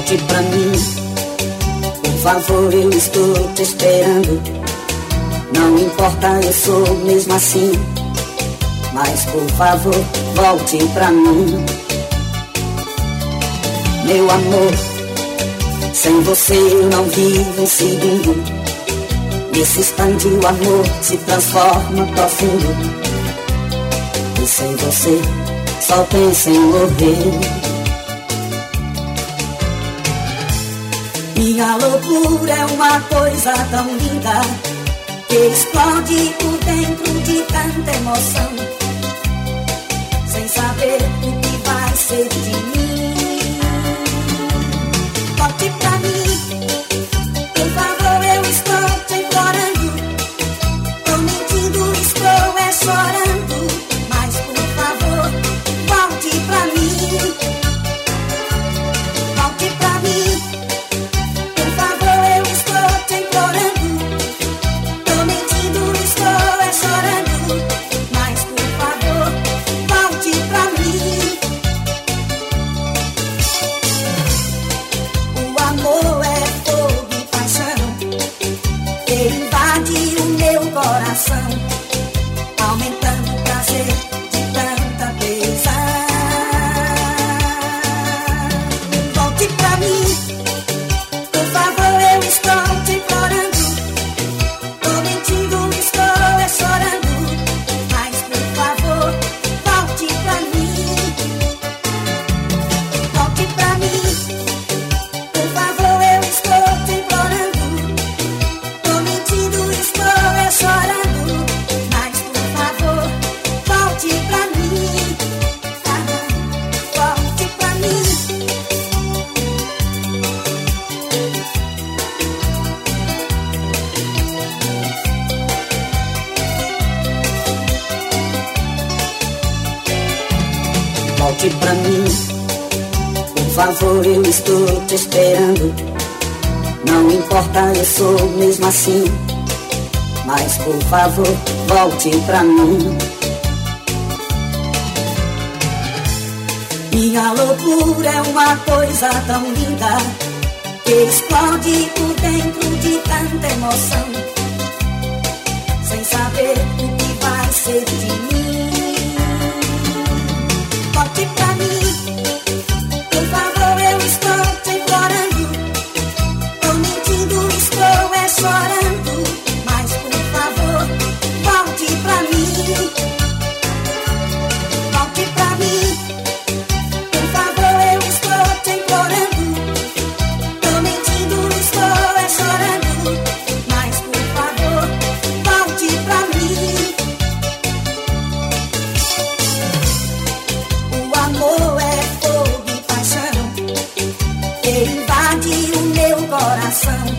Volte pra mim, por favor, eu estou te esperando. Não importa, eu sou mesmo assim. Mas por favor, volte pra mim. Meu amor, sem você eu não vivo um segundo. Nesse instante o amor se transforma profundo. E sem você só penso em morrer. Minha loucura é uma coisa tão linda que explode por dentro de tanta emoção, sem saber o que vai ser de mim. Invade o meu coração, Volte pra mim, por favor, eu estou te esperando. Não importa, eu sou mesmo assim. Mas por favor, volte pra mim. Minha loucura é uma coisa tão linda que explode por dentro de tanta emoção, sem saber o que vai ser coração, aumentando